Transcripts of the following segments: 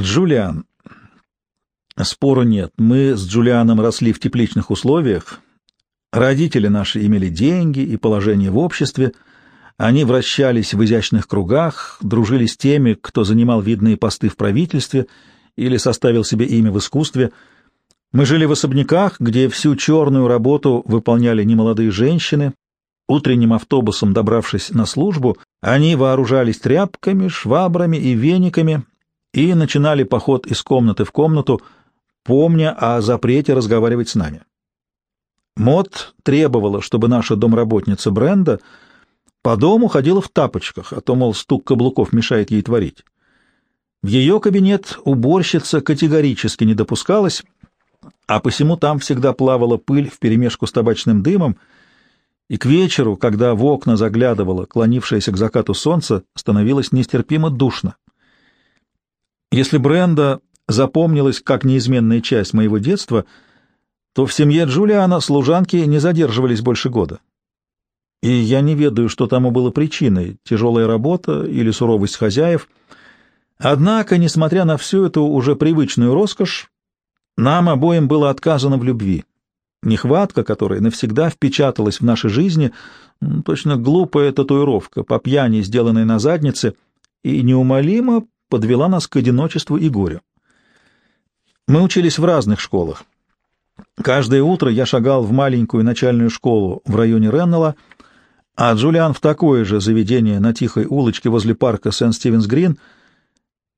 Джулиан. Спору нет. Мы с Джулианом росли в тепличных условиях. Родители наши имели деньги и положение в обществе. Они вращались в изящных кругах, дружили с теми, кто занимал видные посты в правительстве или составил себе имя в искусстве. Мы жили в особняках, где всю черную работу выполняли немолодые женщины. Утренним автобусом, добравшись на службу, они вооружались тряпками, швабрами и вениками и начинали поход из комнаты в комнату, помня о запрете разговаривать с нами. Мод требовала, чтобы наша домработница Бренда по дому ходила в тапочках, а то, мол, стук каблуков мешает ей творить. В ее кабинет уборщица категорически не допускалась, а посему там всегда плавала пыль вперемешку с табачным дымом, и к вечеру, когда в окна заглядывало клонившееся к закату солнце, становилось нестерпимо душно. Если Бренда запомнилась как неизменная часть моего детства, то в семье Джулиана служанки не задерживались больше года. И я не ведаю, что тому было причиной — тяжелая работа или суровость хозяев. Однако, несмотря на всю эту уже привычную роскошь, нам обоим было отказано в любви. Нехватка, которая навсегда впечаталась в нашей жизни, точно глупая татуировка, по пьяни сделанная на заднице, и неумолимо подвела нас к одиночеству и горю. Мы учились в разных школах. Каждое утро я шагал в маленькую начальную школу в районе Реннелла, а Джулиан в такое же заведение на тихой улочке возле парка Сент-Стивенс-Грин.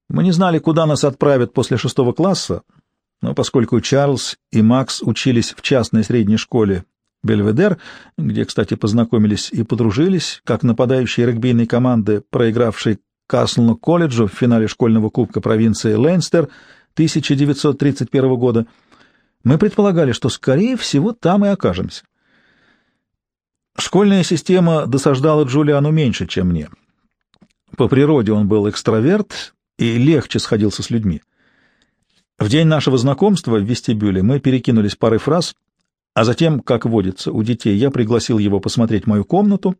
Мы не знали, куда нас отправят после шестого класса, но поскольку Чарльз и Макс учились в частной средней школе Бельведер, где, кстати, познакомились и подружились, как нападающие регбийной команды, проигравшей Каслну колледжу в финале школьного кубка провинции Лейнстер 1931 года, мы предполагали, что, скорее всего, там и окажемся. Школьная система досаждала Джулиану меньше, чем мне. По природе он был экстраверт и легче сходился с людьми. В день нашего знакомства в вестибюле мы перекинулись парой фраз, а затем, как водится у детей, я пригласил его посмотреть мою комнату,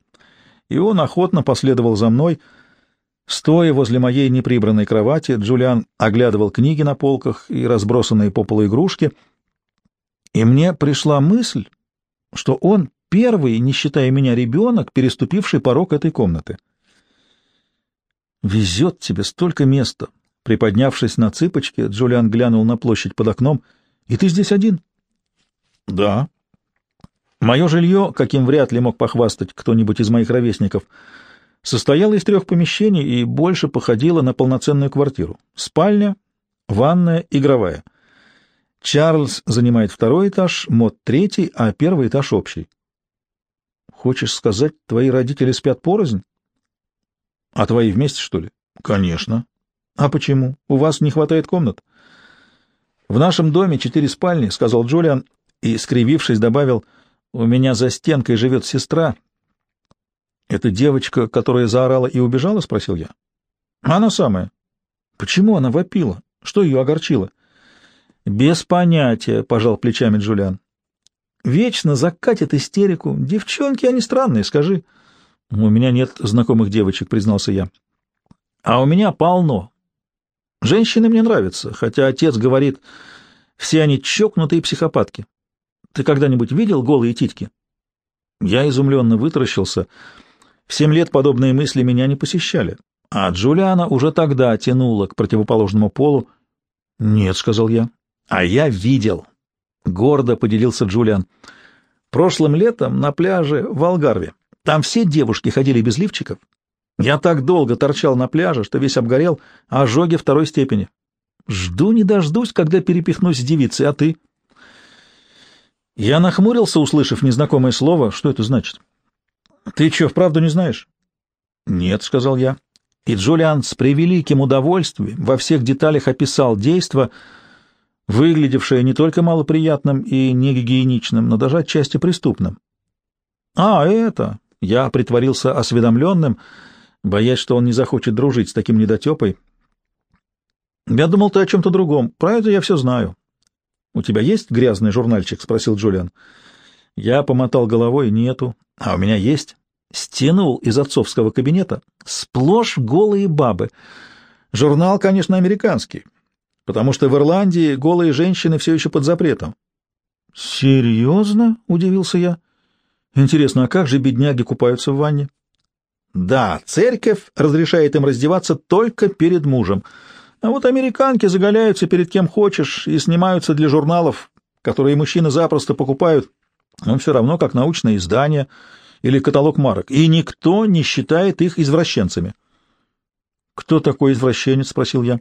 и он охотно последовал за мной — Стоя возле моей неприбранной кровати, Джулиан оглядывал книги на полках и разбросанные по полу игрушки, и мне пришла мысль, что он первый, не считая меня, ребенок, переступивший порог этой комнаты. «Везет тебе столько места!» Приподнявшись на цыпочки, Джулиан глянул на площадь под окном. «И ты здесь один?» «Да». «Мое жилье, каким вряд ли мог похвастать кто-нибудь из моих ровесников — состояла из трех помещений и больше походила на полноценную квартиру. Спальня, ванная, игровая. Чарльз занимает второй этаж, Мод третий, а первый этаж общий. Хочешь сказать, твои родители спят порознь? А твои вместе, что ли? Конечно. А почему? У вас не хватает комнат? В нашем доме четыре спальни, сказал Джулиан и, скривившись, добавил, у меня за стенкой живет сестра, «Это девочка, которая заорала и убежала?» — спросил я. «Она самая». «Почему она вопила? Что ее огорчило?» «Без понятия», — пожал плечами Джулиан. «Вечно закатит истерику. Девчонки, они странные, скажи». «У меня нет знакомых девочек», — признался я. «А у меня полно. Женщины мне нравятся, хотя отец говорит, все они чокнутые психопатки. Ты когда-нибудь видел голые титьки?» Я изумленно вытаращился — в семь лет подобные мысли меня не посещали, а Джулиана уже тогда тянула к противоположному полу. «Нет», — сказал я. «А я видел», — гордо поделился Джулиан. «Прошлым летом на пляже в Алгарве. Там все девушки ходили без лифчиков. Я так долго торчал на пляже, что весь обгорел, а ожоги второй степени. Жду не дождусь, когда перепихнусь с девицей, а ты?» Я нахмурился, услышав незнакомое слово. Что это значит? Ты что, вправду не знаешь? Нет, сказал я. И Джулиан с превеликим удовольствием во всех деталях описал действо, выглядевшее не только малоприятным и негигиеничным, но даже отчасти преступным. А, это... Я притворился осведомленным, боясь, что он не захочет дружить с таким недотепой. Я думал, ты о чем-то другом. Про это я все знаю. — У тебя есть грязный журнальчик? — спросил Джулиан. Я помотал головой. — Нету. А у меня есть. Стянул из отцовского кабинета. Сплошь голые бабы. Журнал, конечно, американский. потому что в Ирландии голые женщины все еще под запретом. «Серьезно?» — удивился я. «Интересно, а как же бедняги купаются в ванне?» «Да, церковь разрешает им раздеваться только перед мужем, а вот американки заголяются перед кем хочешь и снимаются для журналов, которые мужчины запросто покупают, но все равно как научное издание или каталог марок, и никто не считает их извращенцами». «Кто такой извращенец?» — спросил я.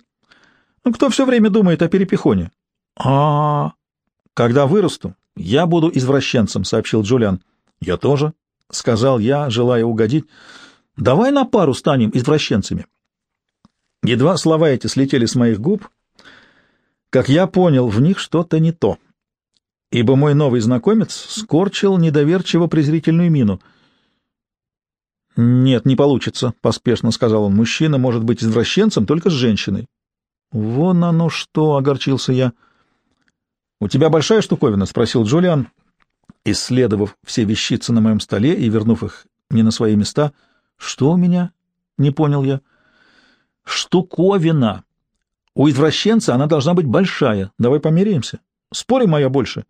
«Ну, кто все время думает о перепихоне?» «А-а-а!» «Когда вырасту, я буду извращенцем», — сообщил Джулиан. «Я тоже», — сказал я, желая угодить. «Давай на пару станем извращенцами». Едва слова эти слетели с моих губ, как я понял, в них что-то не то, ибо мой новый знакомец скорчил недоверчиво-презрительную мину. «Нет, не получится», — поспешно сказал он. «Мужчина может быть извращенцем только с женщиной». «Вон оно что!» — огорчился я. — «У тебя большая штуковина?» — спросил Джулиан, исследовав все вещицы на моем столе и вернув их не на свои места. «Что у меня?» — не понял я. «Штуковина. У извращенца она должна быть большая. Давай померяемся. Спорим, моя больше».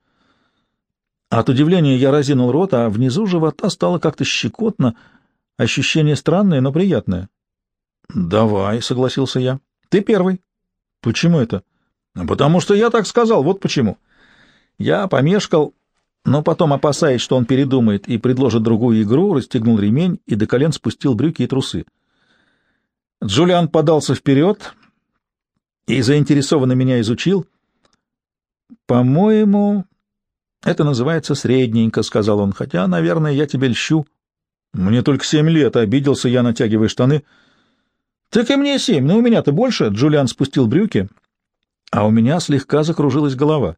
От удивления я разинул рот, а внизу живота стало как-то щекотно, ощущение странное, но приятное. «Давай», — согласился я. «Ты первый». «Почему это?» Потому что я так сказал, вот почему. Я помешкал, но потом, опасаясь, что он передумает и предложит другую игру, расстегнул ремень и до колен спустил брюки и трусы. Джулиан подался вперед и заинтересованно меня изучил. «По-моему, это называется средненько», — сказал он, — «хотя, наверное, я тебе льщу». «Мне только семь лет», — обиделся я, натягивая штаны. «Так и мне семь, но у меня-то больше». Джулиан спустил брюки а у меня слегка закружилась голова.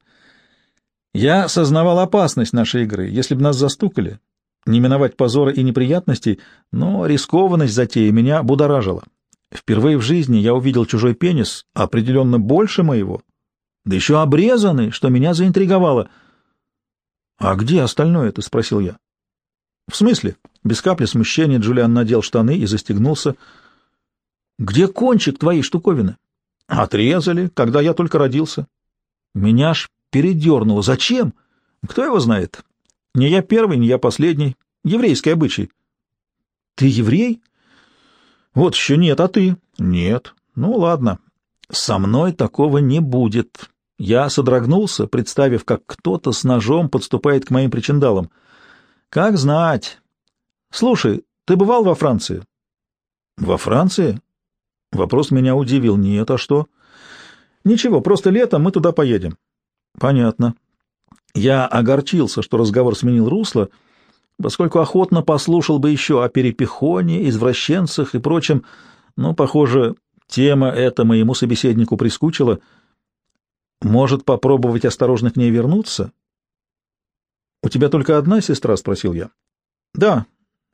Я сознавал опасность нашей игры, если бы нас застукали. Не миновать позора и неприятностей, но рискованность затеи меня будоражила. Впервые в жизни я увидел чужой пенис, определенно больше моего, да еще обрезанный, что меня заинтриговало. — А где остальное-то? — спросил я. — В смысле? Без капли смущения Джулиан надел штаны и застегнулся. — Где кончик твоей штуковины? Отрезали, когда я только родился. Меня аж передернуло. Зачем? Кто его знает? Не я первый, не я последний. Еврейский обычай. Ты еврей? Вот еще нет, а ты? Нет. Ну, ладно. Со мной такого не будет. Я содрогнулся, представив, как кто-то с ножом подступает к моим причиндалам. Как знать. Слушай, ты бывал во Франции? Во Франции? Вопрос меня удивил. Нет, а что? Ничего, просто летом мы туда поедем. Понятно. Я огорчился, что разговор сменил русло, поскольку охотно послушал бы еще о перепихоне, извращенцах и прочем, но, похоже, тема эта моему собеседнику прискучила. Может, попробовать осторожно к ней вернуться? — У тебя только одна сестра? — спросил я. — Да,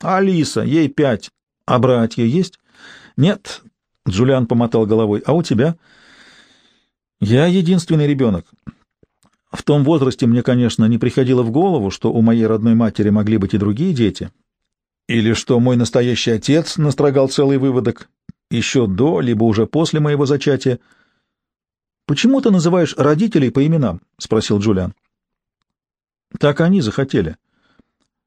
Алиса, ей пять. А братья есть? — Нет, Джулиан помотал головой. «А у тебя?» «Я единственный ребенок. В том возрасте мне, конечно, не приходило в голову, что у моей родной матери могли быть и другие дети, или что мой настоящий отец настрогал целый выводок еще до, либо уже после моего зачатия. «Почему ты называешь родителей по именам?» — спросил Джулиан. «Так они захотели,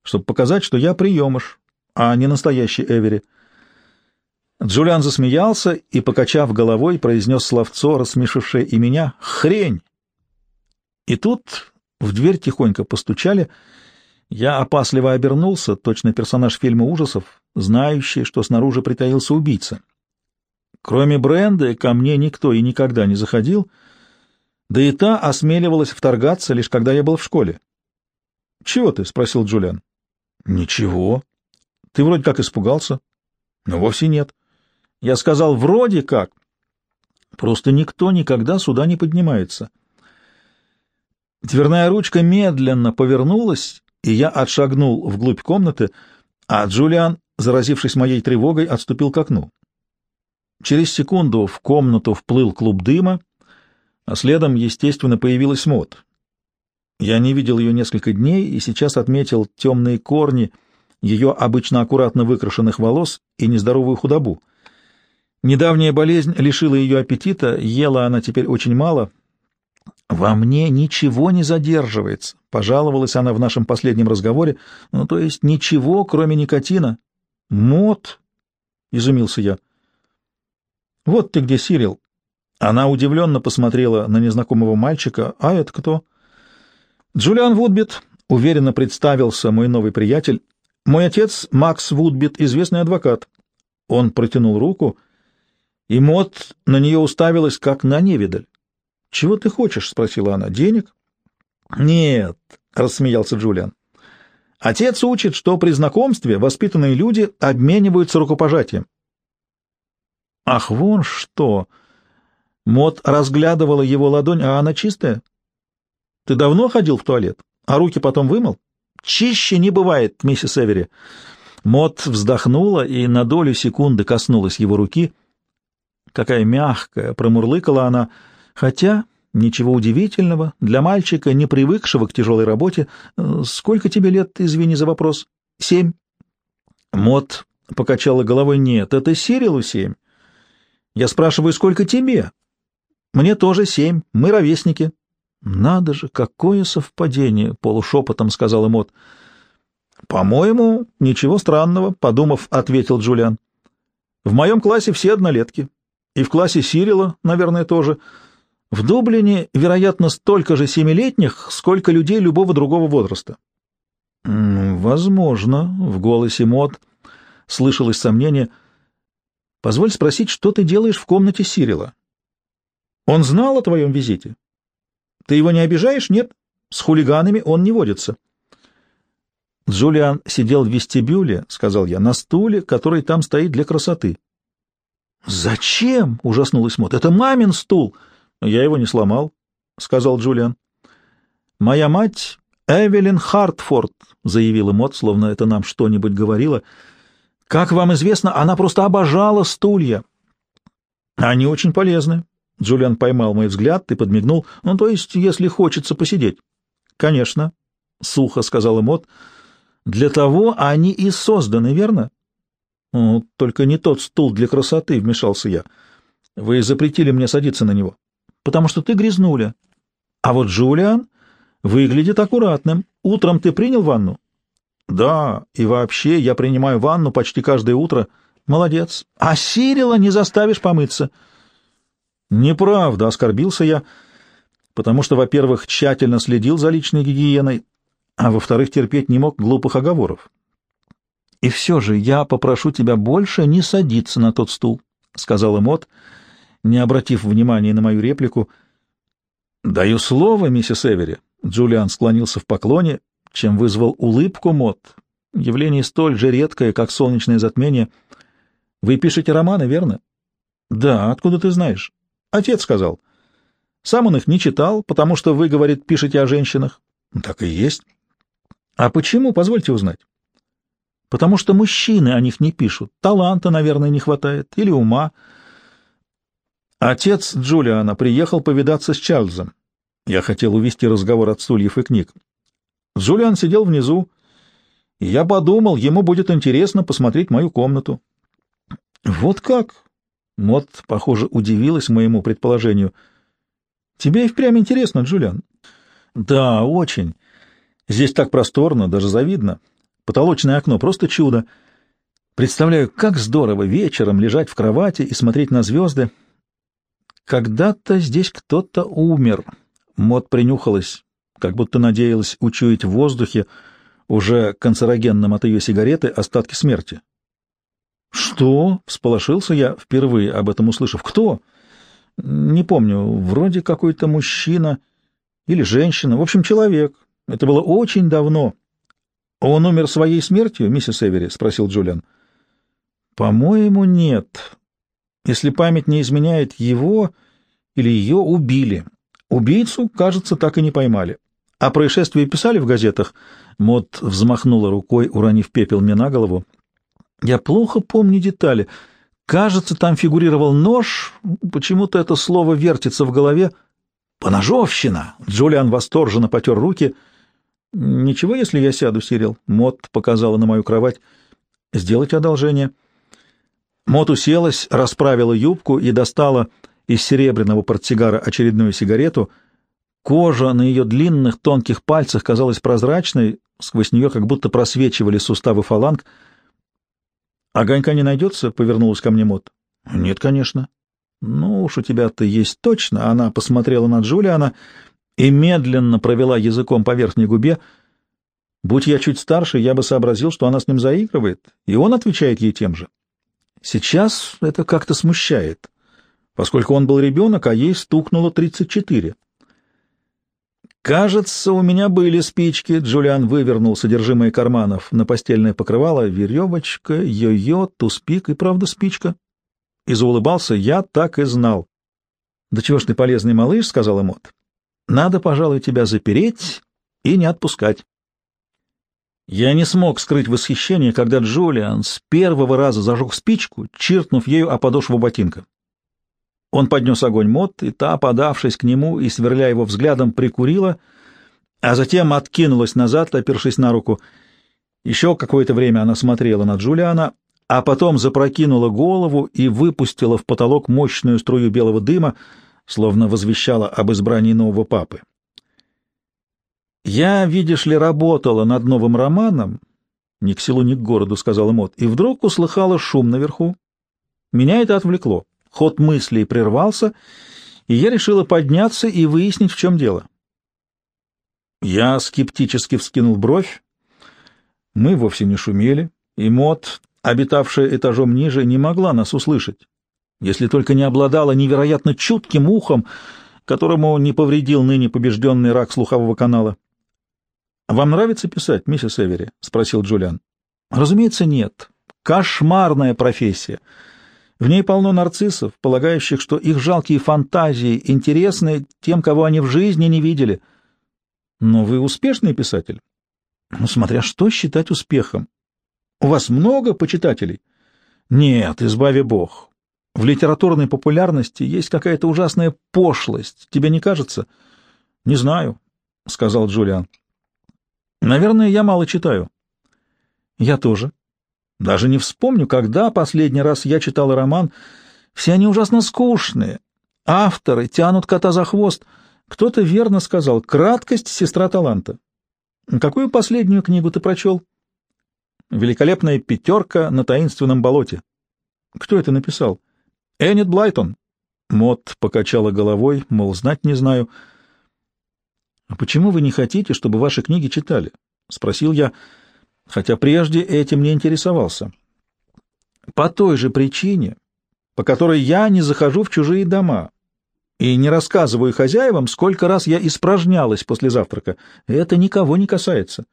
чтобы показать, что я приемыш, а не настоящий Эвери». Джулиан засмеялся и, покачав головой, произнес словцо, рассмешившее и меня, «Хрень!» И тут в дверь тихонько постучали. Я опасливо обернулся, точно персонаж фильма ужасов, знающий, что снаружи притаился убийца. Кроме Бренды, ко мне никто и никогда не заходил, да и та осмеливалась вторгаться, лишь когда я был в школе. — Чего ты? — спросил Джулиан. — Ничего. — Ты вроде как испугался. — Но вовсе нет. Я сказал «вроде как». Просто никто никогда сюда не поднимается. Дверная ручка медленно повернулась, и я отшагнул вглубь комнаты, а Джулиан, заразившись моей тревогой, отступил к окну. Через секунду в комнату вплыл клуб дыма, а следом, естественно, появилась Мот. Я не видел ее несколько дней и сейчас отметил темные корни ее обычно аккуратно выкрашенных волос и нездоровую худобу. Недавняя болезнь лишила ее аппетита, ела она теперь очень мало. «Во мне ничего не задерживается», — пожаловалась она в нашем последнем разговоре, ну, то есть ничего, кроме никотина. «Мот?» — изумился я. «Вот ты где, Сирил». Она удивленно посмотрела на незнакомого мальчика. «А это кто?» «Джулиан Вудбит», — уверенно представился мой новый приятель. «Мой отец Макс Вудбит, известный адвокат». Он протянул руку, и Мот на нее уставилась, как на невидаль. «Чего ты хочешь?» — спросила она. «Денег?» «Нет», — рассмеялся Джулиан. «Отец учит, что при знакомстве воспитанные люди обмениваются рукопожатием». «Ах, вон что!» Мот разглядывала его ладонь, а она чистая. «Ты давно ходил в туалет? А руки потом вымыл?» «Чище не бывает, миссис Эвери». Мот вздохнула и на долю секунды коснулась его руки. Какая мягкая, промурлыкала она, хотя ничего удивительного для мальчика, не привыкшего к тяжелой работе. «Сколько тебе лет, извини за вопрос?» «Семь». Мот покачала головой. «Нет, это Сирилу семь. Я спрашиваю, сколько тебе?» «Мне тоже семь. Мы ровесники». «Надо же, какое совпадение!» — полушепотом сказал Мот. «По-моему, ничего странного», — подумав, ответил Джулиан. «В моем классе все однолетки. И в классе Сирила, наверное, тоже. В Дублине, вероятно, столько же семилетних, сколько людей любого другого возраста». «Возможно», — в голосе Мот слышалось сомнение. «Позволь спросить, что ты делаешь в комнате Сирила?» «Он знал о твоем визите?» «Ты его не обижаешь? Нет? С хулиганами он не водится». Джулиан сидел в вестибюле, — сказал я, — на стуле, который там стоит для красоты. — Зачем? — ужаснулась Мот. — Это мамин стул. — Я его не сломал, — сказал Джулиан. — Моя мать Эвелин Хартфорд, — заявила Мот, словно это нам что-нибудь говорила. — Как вам известно, она просто обожала стулья. — Они очень полезны. Джулиан поймал мой взгляд и подмигнул. — Ну, то есть, если хочется посидеть. — Конечно, — сухо сказала Мот. — для того они и созданы, верно? Ну, только не тот стул для красоты, вмешался я. Вы запретили мне садиться на него, потому что ты грязнуля. А вот Джулиан выглядит аккуратным. Утром ты принял ванну? Да, и вообще я принимаю ванну почти каждое утро. Молодец. А Сирила не заставишь помыться. Неправда, оскорбился я, потому что, во-первых, тщательно следил за личной гигиеной, а во-вторых, терпеть не мог глупых оговоров. «И все же я попрошу тебя больше не садиться на тот стул», — сказал Мот, не обратив внимания на мою реплику. «Даю слово, миссис Эвери», — Джулиан склонился в поклоне, чем вызвал улыбку Мот. Явление столь же редкое, как солнечное затмение. «Вы пишете романы, верно?» «Да, откуда ты знаешь?» «Отец сказал». «Сам он их не читал, потому что вы, говорит, пишете о женщинах». «Так и есть». А почему, позвольте узнать? Потому что мужчины о них не пишут. Таланта, наверное, не хватает. Или ума. Отец Джулиана приехал повидаться с Чарльзом. Я хотел увести разговор от стульев и книг. Джулиан сидел внизу, и я подумал, ему будет интересно посмотреть мою комнату. Вот как? Мот, похоже, удивилась моему предположению. Тебе и впрямь интересно, Джулиан? Да, очень. Здесь так просторно, даже завидно. Потолочное окно — просто чудо. Представляю, как здорово вечером лежать в кровати и смотреть на звезды. Когда-то здесь кто-то умер. Мот принюхалась, как будто надеялась учуять в воздухе, уже канцерогенном от ее сигареты, остатки смерти. «Что?» — всполошился я, впервые об этом услышав. «Кто?» «Не помню. Вроде какой-то мужчина или женщина. В общем, человек. Это было очень давно. Он умер своей смертью, миссис Эвери? спросил Джулиан. По-моему, нет. Если память не изменяет, его или ее убили. Убийцу, кажется, так и не поймали. А происшествие писали в газетах. Мот взмахнула рукой, уронив пепел мне на голову. Я плохо помню детали. Кажется, там фигурировал нож. Почему-то это слово вертится в голове. «Поножовщина!» Джулиан восторженно потер руки — «Ничего, если я сяду, Сирил?» Мот показала на мою кровать. «Сделайте одолжение». Мот уселась, расправила юбку и достала из серебряного портсигара очередную сигарету. Кожа на ее длинных тонких пальцах казалась прозрачной, сквозь нее как будто просвечивали суставы фаланг. «Огонька не найдется?» — повернулась ко мне Мот. «Нет, конечно». «Ну уж у тебя-то есть точно». Она посмотрела на Джулиана и медленно провела языком по верхней губе. Будь я чуть старше, я бы сообразил, что она с ним заигрывает, и он отвечает ей тем же. Сейчас это как-то смущает, поскольку он был ребенок, а ей стукнуло тридцать четыре. «Кажется, у меня были спички», — Джулиан вывернул содержимое карманов на постельное покрывало, веревочка, йо-йо, туспик и, правда, спичка. И заулыбался, я так и знал. «Да чего ж ты полезный малыш», — сказал Эмот. «Надо, пожалуй, тебя запереть и не отпускать». Я не смог скрыть восхищение, когда Джулиан с первого раза зажег спичку, чиркнув ею о подошву ботинка. Он поднес огонь Мот, и та, подавшись к нему и сверля его взглядом, прикурила, а затем откинулась назад, опершись на руку. Еще какое-то время она смотрела на Джулиана, а потом запрокинула голову и выпустила в потолок мощную струю белого дыма, словно возвещала об избрании нового папы. «Я, видишь ли, работала над новым романом, ни к селу, ни к городу», — сказала Мот, и вдруг услыхала шум наверху. Меня это отвлекло. Ход мыслей прервался, и я решила подняться и выяснить, в чем дело. Я скептически вскинул бровь. Мы вовсе не шумели, и Мот, обитавшая этажом ниже, не могла нас услышать, если только не обладала невероятно чутким ухом, которому не повредил ныне побежденный рак слухового канала. «Вам нравится писать, миссис Эвери?» — спросил Джулиан. «Разумеется, нет. Кошмарная профессия. В ней полно нарциссов, полагающих, что их жалкие фантазии интересны тем, кого они в жизни не видели. Но вы успешный писатель? Ну, смотря что считать успехом. У вас много почитателей? Нет, избави бог. В литературной популярности есть какая-то ужасная пошлость. Тебе не кажется? Не знаю, — сказал Джулиан. Наверное, я мало читаю. Я тоже. Даже не вспомню, когда последний раз я читал роман. Все они ужасно скучные. Авторы тянут кота за хвост. Кто-то верно сказал «краткость — сестра таланта». Какую последнюю книгу ты прочел? «Великолепная пятерка на таинственном болоте». Кто это написал? Эннет Блайтон. Мот покачала головой, мол, знать не знаю — «А почему вы не хотите, чтобы ваши книги читали?» — спросил я, хотя прежде этим не интересовался. «По той же причине, по которой я не захожу в чужие дома и не рассказываю хозяевам, сколько раз я испражнялась после завтрака. Это никого не касается».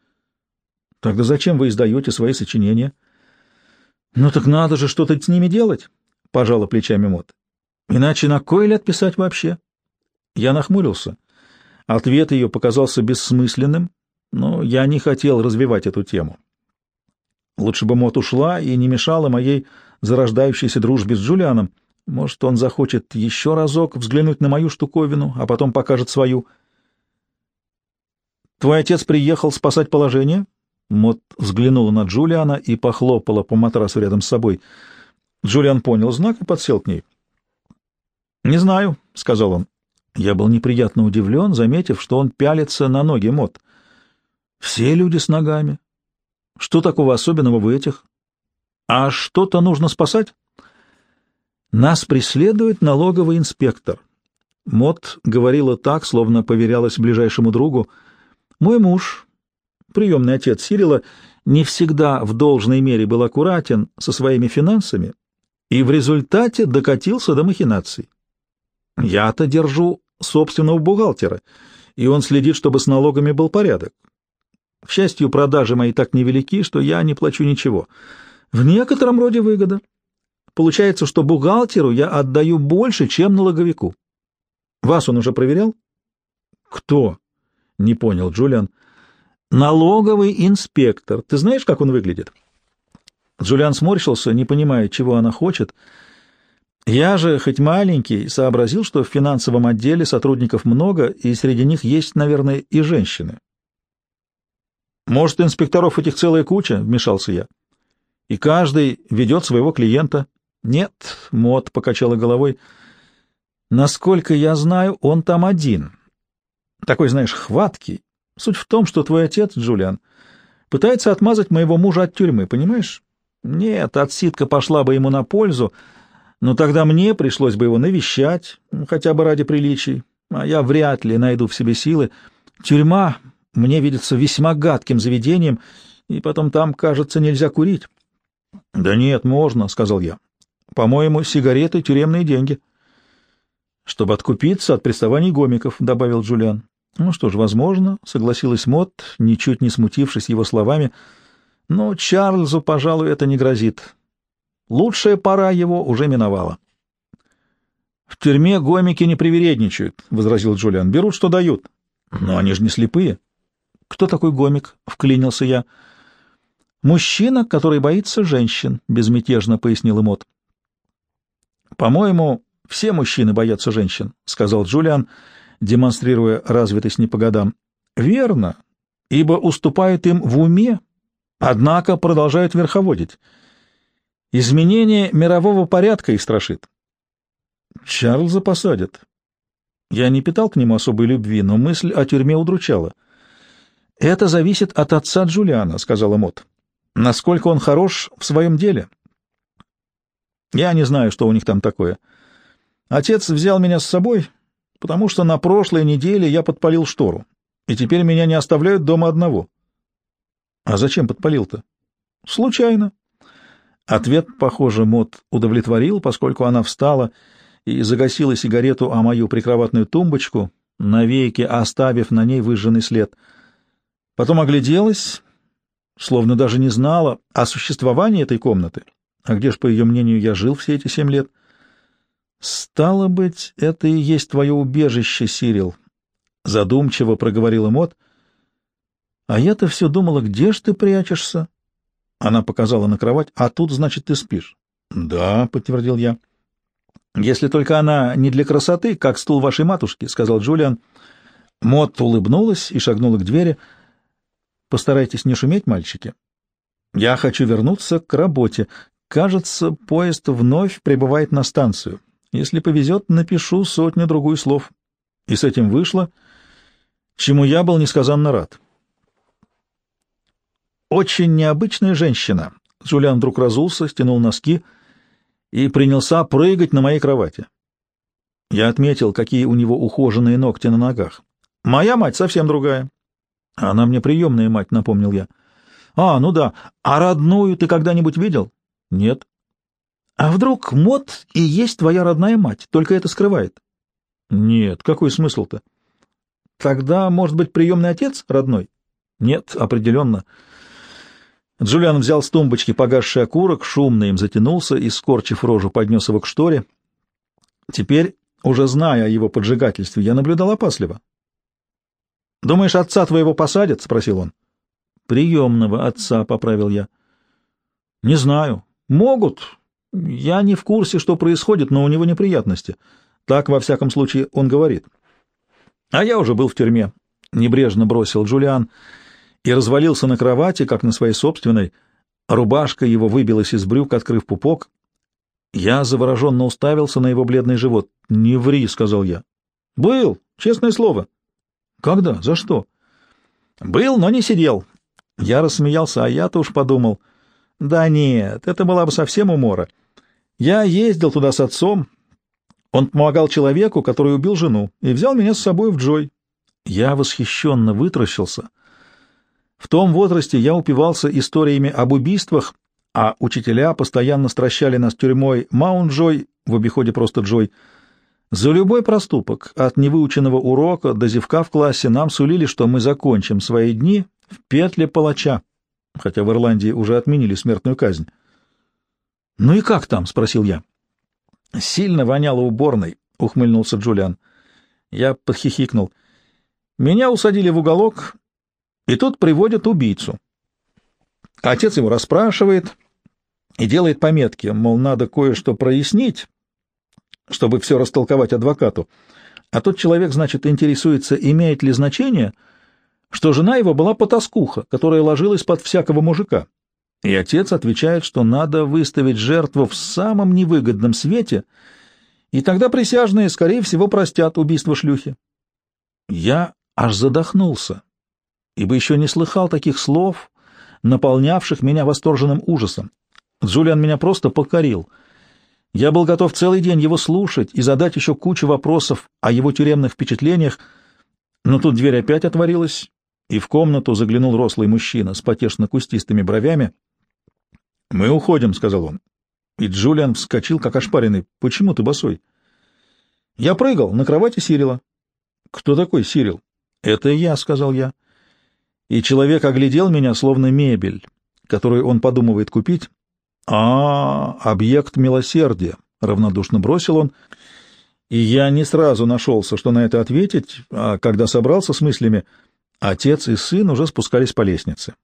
«Тогда зачем вы издаете свои сочинения?» «Ну так надо же что-то с ними делать», — пожала плечами Мот. «Иначе на кой ляд писать вообще?» Я нахмурился. Ответ ее показался бессмысленным, но я не хотел развивать эту тему. Лучше бы Мот ушла и не мешала моей зарождающейся дружбе с Джулианом. Может, он захочет еще разок взглянуть на мою штуковину, а потом покажет свою. «Твой отец приехал спасать положение?» Мот взглянула на Джулиана и похлопала по матрасу рядом с собой. Джулиан понял знак и подсел к ней. «Не знаю», — сказал он. Я был неприятно удивлен, заметив, что он пялится на ноги Мот. Все люди с ногами. Что такого особенного в этих? А что-то нужно спасать? Нас преследует налоговый инспектор. Мот говорила так, словно поверялась ближайшему другу. Мой муж, приемный отец Сирила, не всегда в должной мере был аккуратен со своими финансами и в результате докатился до махинаций. Я-то держу собственного бухгалтера, и он следит, чтобы с налогами был порядок. К счастью, продажи мои так невелики, что я не плачу ничего. В некотором роде выгода. Получается, что бухгалтеру я отдаю больше, чем налоговику. Вас он уже проверял? Кто? Не понял Джулиан. Налоговый инспектор. Ты знаешь, как он выглядит? Джулиан сморщился, не понимая, чего она хочет, — я же, хоть маленький, сообразил, что в финансовом отделе сотрудников много, и среди них есть, наверное, и женщины. «Может, инспекторов этих целая куча?» — вмешался я. «И каждый ведет своего клиента. Нет, Мот покачала головой. Насколько я знаю, он там один. Такой, знаешь, хваткий. Суть в том, что твой отец, Джулиан, пытается отмазать моего мужа от тюрьмы, понимаешь? Нет, отсидка пошла бы ему на пользу, но тогда мне пришлось бы его навещать, хотя бы ради приличий, а я вряд ли найду в себе силы. Тюрьма мне видится весьма гадким заведением, и потом там, кажется, нельзя курить. — Да нет, можно, — сказал я. — По-моему, сигареты — тюремные деньги. — Чтобы откупиться от приставаний гомиков, — добавил Джулиан. — Ну что ж, возможно, — согласилась Мот, ничуть не смутившись его словами, — но Чарльзу, пожалуй, это не грозит. Лучшая пора его уже миновала. — В тюрьме гомики не привередничают, — возразил Джулиан. — Берут, что дают. — Но они же не слепые. — Кто такой гомик? — вклинился я. — «Мужчина, который боится женщин», — безмятежно пояснил Эмот. «По-моему, все мужчины боятся женщин», — сказал Джулиан, демонстрируя развитость не по годам. «Верно, ибо уступают им в уме, однако продолжают верховодить. Изменение мирового порядка их страшит». «Чарльза посадят». Я не питал к нему особой любви, но мысль о тюрьме удручала. «Это зависит от отца Джулиана», — сказал Эмот насколько он хорош в своем деле. Я не знаю, что у них там такое. Отец взял меня с собой, потому что на прошлой неделе я подпалил штору, и теперь меня не оставляют дома одного. А зачем подпалил-то? Случайно. Ответ, похоже, Мот удовлетворил, поскольку она встала и загасила сигарету о мою прикроватную тумбочку, навеки оставив на ней выжженный след. Потом огляделась словно даже не знала о существовании этой комнаты. А где ж, по ее мнению, я жил все эти семь лет? «Стало быть, это и есть твое убежище, Сирил», — задумчиво проговорила Мот. «А я-то все думала, где ж ты прячешься?» Она показала на кровать. «А тут, значит, ты спишь?» «Да», — подтвердил я. «Если только она не для красоты, как стул вашей матушки», — сказал Джулиан. Мот улыбнулась и шагнула к двери — Постарайтесь не шуметь, мальчики. Я хочу вернуться к работе. Кажется, поезд вновь прибывает на станцию. Если повезет, напишу сотню-другую слов. И с этим вышло, чему я был несказанно рад. Очень необычная женщина. Джулиан вдруг разулся, стянул носки и принялся прыгать на моей кровати. Я отметил, какие у него ухоженные ногти на ногах. Моя мать совсем другая. Она мне приемная мать, напомнил я. А, ну да. А родную ты когда-нибудь видел? Нет. А вдруг Мот и есть твоя родная мать, только это скрывает? Нет, какой смысл-то? Тогда, может быть, приемный отец родной? Нет, определенно. Джулиан взял с тумбочки погасший окурок, шумно им затянулся и, скорчив рожу, поднес его к шторе. Теперь, уже зная о его поджигательстве, я наблюдал опасливо. Думаешь, отца твоего посадят? — спросил он. — Приемного отца, — поправил я. — Не знаю. Могут. Я не в курсе, что происходит, но у него неприятности. Так, во всяком случае, он говорит. А я уже был в тюрьме. Небрежно бросил Джулиан и развалился на кровати, как на своей собственной. Рубашка его выбилась из брюк, открыв пупок. Я завороженно уставился на его бледный живот. «Не ври», — сказал я. «Был, честное слово». Когда? За что? Был, но не сидел. Я рассмеялся, а я-то уж подумал. Да нет, это была бы совсем умора. Я ездил туда с отцом. Он помогал человеку, который убил жену, и взял меня с собой в Джой. Я восхищенно вытращился. В том возрасте я упивался историями об убийствах, а учителя постоянно стращали нас тюрьмой Маунт-Джой, в обиходе просто Джой — за любой проступок, от невыученного урока до зевка в классе, нам сулили, что мы закончим свои дни в петле палача, хотя в Ирландии уже отменили смертную казнь. «Ну и как там?» — спросил я. «Сильно воняло уборной», — ухмыльнулся Джулиан. Я подхихикнул. «Меня усадили в уголок, и тут приводят убийцу. Отец его расспрашивает и делает пометки, мол, надо кое-что прояснить» чтобы все растолковать адвокату. А тот человек, значит, интересуется, имеет ли значение, что жена его была потаскуха, которая ложилась под всякого мужика. И отец отвечает, что надо выставить жертву в самом невыгодном свете, и тогда присяжные, скорее всего, простят убийство шлюхи. Я аж задохнулся, ибо еще не слыхал таких слов, наполнявших меня восторженным ужасом. Джулиан меня просто покорил. Я был готов целый день его слушать и задать еще кучу вопросов о его тюремных впечатлениях, но тут дверь опять отворилась, и в комнату заглянул рослый мужчина с потешно-кустистыми бровями. «Мы уходим», — сказал он. И Джулиан вскочил, как ошпаренный. «Почему ты босой?» «Я прыгал на кровати Сирила». «Кто такой Сирил?» «Это я», — сказал я. И человек оглядел меня, словно мебель, которую он подумывает купить. «А, объект милосердия», — равнодушно бросил он, и я не сразу нашелся, что на это ответить, а когда собрался с мыслями, отец и сын уже спускались по лестнице.